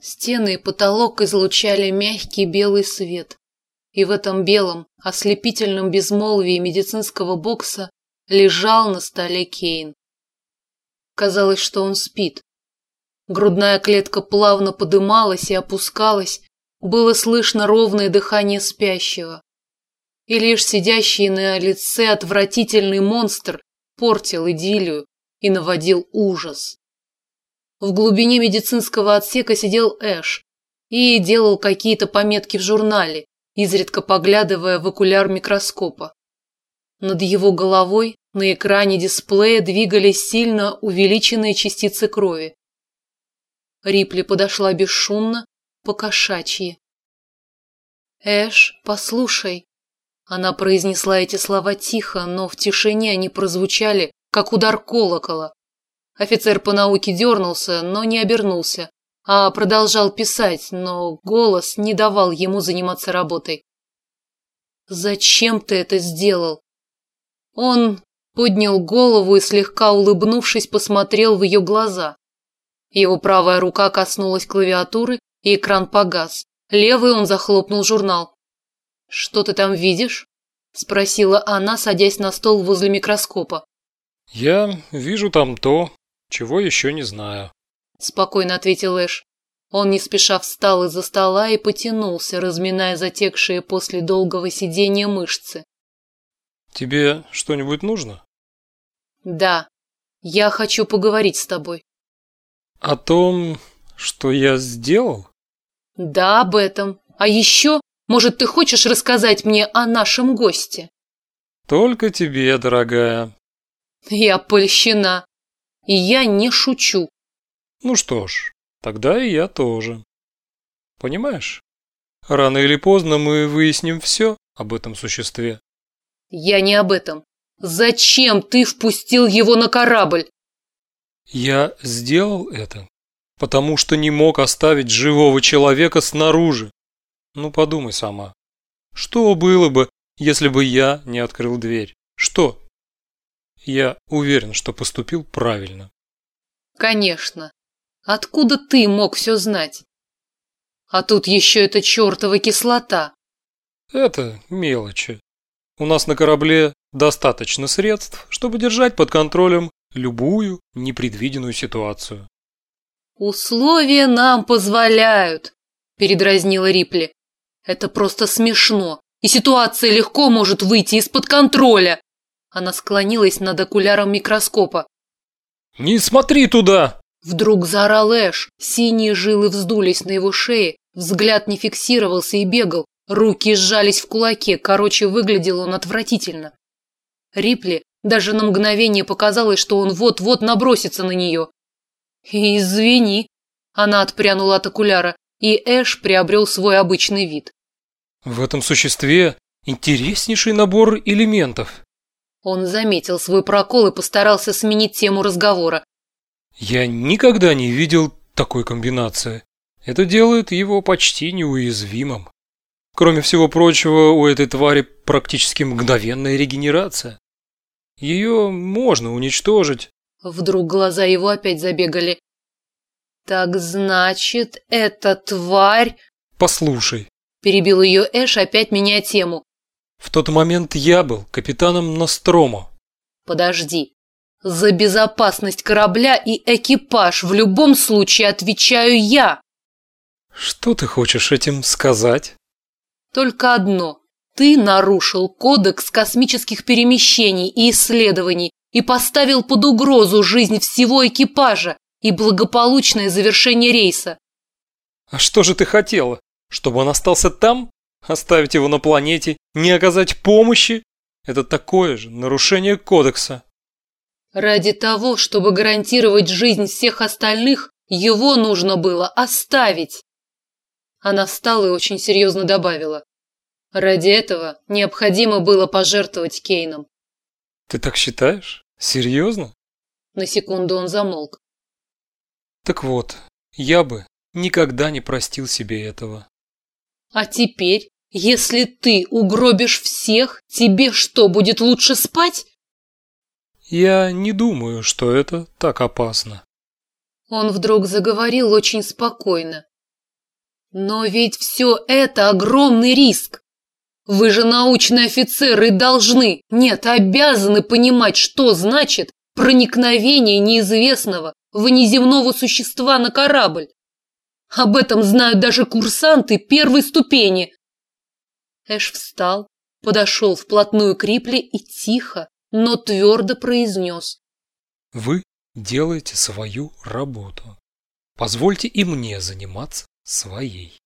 Стены и потолок излучали мягкий белый свет. И в этом белом, ослепительном безмолвии медицинского бокса лежал на столе Кейн. Казалось, что он спит. Грудная клетка плавно подымалась и опускалась, было слышно ровное дыхание спящего. И лишь сидящий на лице отвратительный монстр портил идиллию и наводил ужас. В глубине медицинского отсека сидел Эш и делал какие-то пометки в журнале, изредка поглядывая в окуляр микроскопа. Над его головой на экране дисплея двигались сильно увеличенные частицы крови. Рипли подошла бесшумно, покошачьи. «Эш, послушай». Она произнесла эти слова тихо, но в тишине они прозвучали, как удар колокола. Офицер по науке дернулся, но не обернулся, а продолжал писать, но голос не давал ему заниматься работой. «Зачем ты это сделал?» Он поднял голову и, слегка улыбнувшись, посмотрел в ее глаза. Его правая рука коснулась клавиатуры, и экран погас. Левый он захлопнул журнал. «Что ты там видишь?» – спросила она, садясь на стол возле микроскопа. «Я вижу там то, чего еще не знаю. Спокойно ответил Эш. Он не спеша встал из-за стола и потянулся, разминая затекшие после долгого сидения мышцы. Тебе что-нибудь нужно? Да. Я хочу поговорить с тобой. О том, что я сделал? Да, об этом. А еще, может, ты хочешь рассказать мне о нашем госте? Только тебе, дорогая. Я польщена. И я не шучу. Ну что ж, тогда и я тоже. Понимаешь? Рано или поздно мы выясним все об этом существе. Я не об этом. Зачем ты впустил его на корабль? Я сделал это, потому что не мог оставить живого человека снаружи. Ну подумай сама. Что было бы, если бы я не открыл дверь? Что? Я уверен, что поступил правильно. Конечно. Откуда ты мог все знать? А тут еще эта чертова кислота. Это мелочи. У нас на корабле достаточно средств, чтобы держать под контролем любую непредвиденную ситуацию. Условия нам позволяют, передразнила Рипли. Это просто смешно, и ситуация легко может выйти из-под контроля. Она склонилась над окуляром микроскопа. «Не смотри туда!» Вдруг заорал Эш. Синие жилы вздулись на его шее, взгляд не фиксировался и бегал. Руки сжались в кулаке, короче, выглядел он отвратительно. Рипли даже на мгновение показалось, что он вот-вот набросится на нее. «Извини», – она отпрянула от окуляра, и Эш приобрел свой обычный вид. «В этом существе интереснейший набор элементов», он заметил свой прокол и постарался сменить тему разговора. Я никогда не видел такой комбинации. Это делает его почти неуязвимым. Кроме всего прочего, у этой твари практически мгновенная регенерация. Ее можно уничтожить. Вдруг глаза его опять забегали. Так значит, эта тварь... Послушай. Перебил ее Эш, опять меняя тему. В тот момент я был капитаном Ностромо. Подожди. За безопасность корабля и экипаж в любом случае отвечаю я. Что ты хочешь этим сказать? Только одно. Ты нарушил кодекс космических перемещений и исследований и поставил под угрозу жизнь всего экипажа и благополучное завершение рейса. А что же ты хотела? Чтобы он остался там? Оставить его на планете, не оказать помощи – это такое же нарушение кодекса. Ради того, чтобы гарантировать жизнь всех остальных, его нужно было оставить. Она встала и очень серьезно добавила. Ради этого необходимо было пожертвовать Кейном. Ты так считаешь? Серьезно? На секунду он замолк. Так вот, я бы никогда не простил себе этого. А теперь, если ты угробишь всех, тебе что, будет лучше спать? Я не думаю, что это так опасно. Он вдруг заговорил очень спокойно. Но ведь все это огромный риск. Вы же научные офицеры должны, нет, обязаны понимать, что значит проникновение неизвестного внеземного существа на корабль. Об этом знают даже курсанты первой ступени. Эш встал, подошел вплотную к Рипли и тихо, но твердо произнес. Вы делаете свою работу. Позвольте и мне заниматься своей.